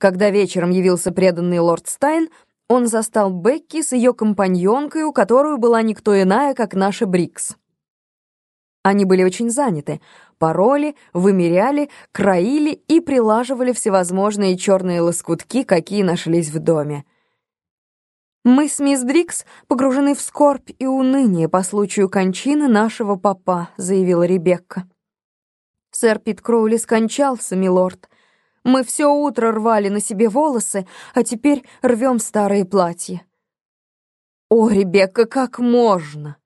Когда вечером явился преданный лорд Стайн, он застал Бекки с ее компаньонкой, у которой была никто иная, как наша Брикс. Они были очень заняты. Пароли, вымеряли, краили и прилаживали всевозможные черные лоскутки, какие нашлись в доме. Мы с мисс Брикс погружены в скорбь и уныние по случаю кончины нашего папа, заявила Ребекка. Сэр Пит Кроули скончался, милорд. Мы все утро рвали на себе волосы, а теперь рвем старые платья. О, Ребекка, как можно?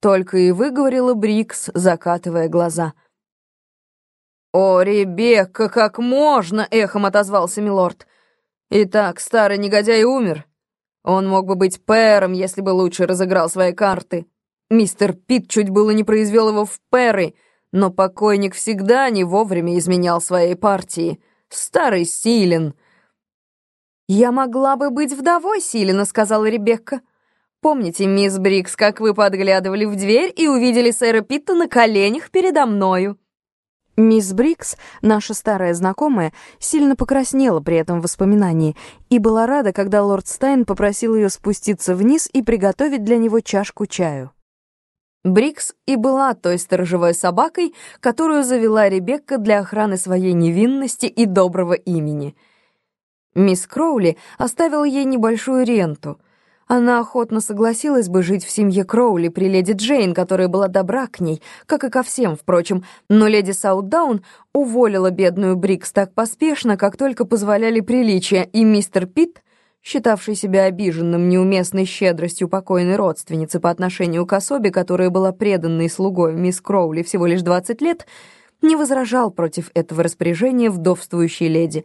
Только и выговорила Брикс, закатывая глаза. «О, Ребекка, как можно!» — эхом отозвался милорд. «Итак, старый негодяй умер. Он мог бы быть пэром, если бы лучше разыграл свои карты. Мистер Пит чуть было не произвел его в пэры, но покойник всегда не вовремя изменял своей партии. Старый Силен. «Я могла бы быть вдовой Силена», — сказала Ребекка. «Помните, мисс Брикс, как вы подглядывали в дверь и увидели сэра Питта на коленях передо мною?» Мисс Брикс, наша старая знакомая, сильно покраснела при этом воспоминании и была рада, когда лорд Стайн попросил ее спуститься вниз и приготовить для него чашку чаю. Бригс и была той сторожевой собакой, которую завела Ребекка для охраны своей невинности и доброго имени. Мисс Кроули оставила ей небольшую ренту — она охотно согласилась бы жить в семье Кроули при леди Джейн, которая была добра к ней, как и ко всем, впрочем, но леди Саутдаун уволила бедную Бригс так поспешно, как только позволяли приличия, и мистер Питт, считавший себя обиженным неуместной щедростью покойной родственницы по отношению к особе, которая была преданной слугой мисс Кроули всего лишь 20 лет, не возражал против этого распоряжения вдовствующей леди.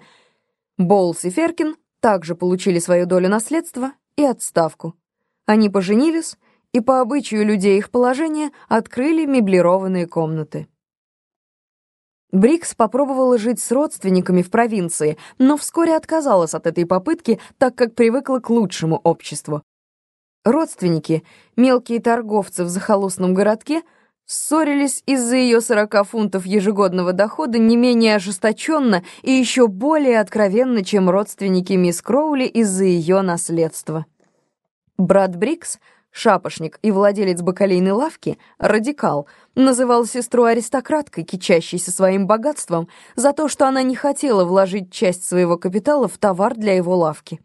Болс и Феркин также получили свою долю наследства и отставку. Они поженились и по обычаю людей их положения открыли меблированные комнаты. Брикс попробовала жить с родственниками в провинции, но вскоре отказалась от этой попытки, так как привыкла к лучшему обществу. Родственники, мелкие торговцы в захолустном городке, ссорились из-за ее 40 фунтов ежегодного дохода не менее ожесточенно и еще более откровенно, чем родственники мисс Кроули из-за ее наследства. Брат Брикс, шапошник и владелец бакалейной лавки, радикал, называл сестру аристократкой, кичащейся своим богатством, за то, что она не хотела вложить часть своего капитала в товар для его лавки.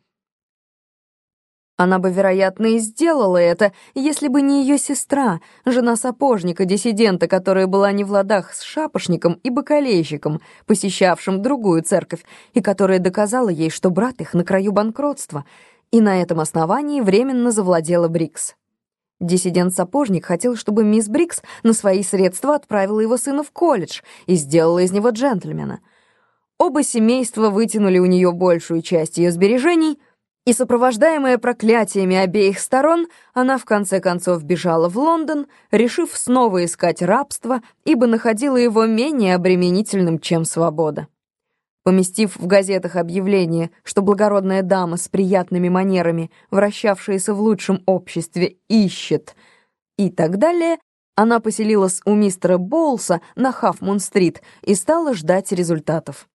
Она бы, вероятно, и сделала это, если бы не ее сестра, жена сапожника-диссидента, которая была не в ладах с шапошником и бакалейщиком, посещавшим другую церковь, и которая доказала ей, что брат их на краю банкротства — и на этом основании временно завладела Брикс. Диссидент-сапожник хотел, чтобы мисс Брикс на свои средства отправила его сына в колледж и сделала из него джентльмена. Оба семейства вытянули у нее большую часть ее сбережений, и, сопровождаемая проклятиями обеих сторон, она в конце концов бежала в Лондон, решив снова искать рабство, ибо находила его менее обременительным, чем свобода. Поместив в газетах объявление, что благородная дама с приятными манерами, вращавшаяся в лучшем обществе, ищет и так далее, она поселилась у мистера Боулса на Хафмун-стрит и стала ждать результатов.